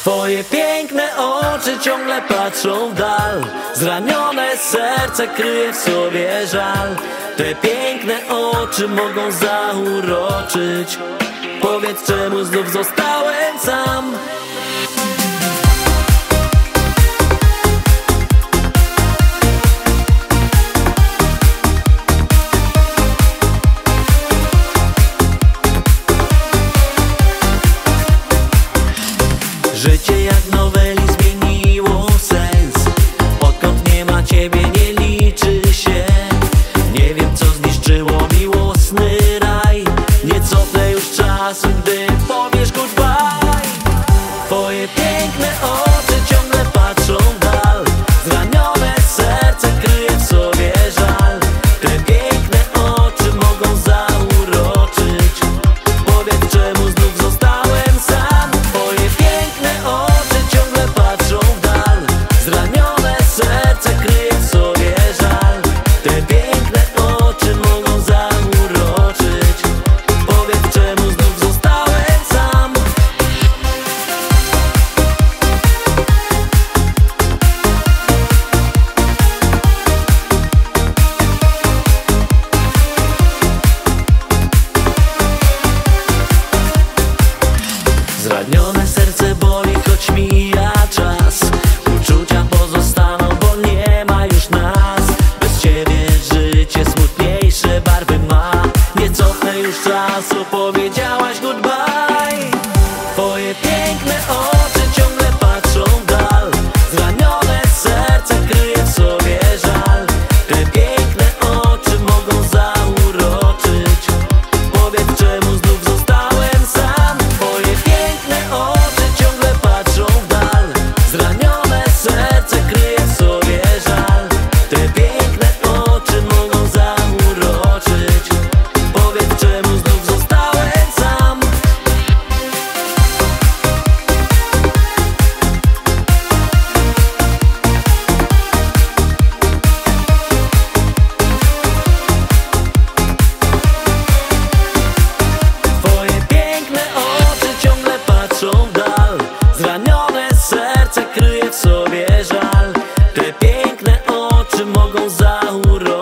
Twoje piękne oczy ciągle patrzą w dal. Zranione serce kryje w sobie żal. Te piękne oczy mogą zauroczyć. Powiedz czemu znów zostałem sam. na ciebie nie Zranione serce boli, choć mija czas. Uczucia pozostaną, bo nie ma już nas. Bez ciebie życie smutniejsze barwy ma. Nie cofnę już czasu, powiedziałem Zranione serce kryje w sobie żal. Te piękne oczy mogą zaurok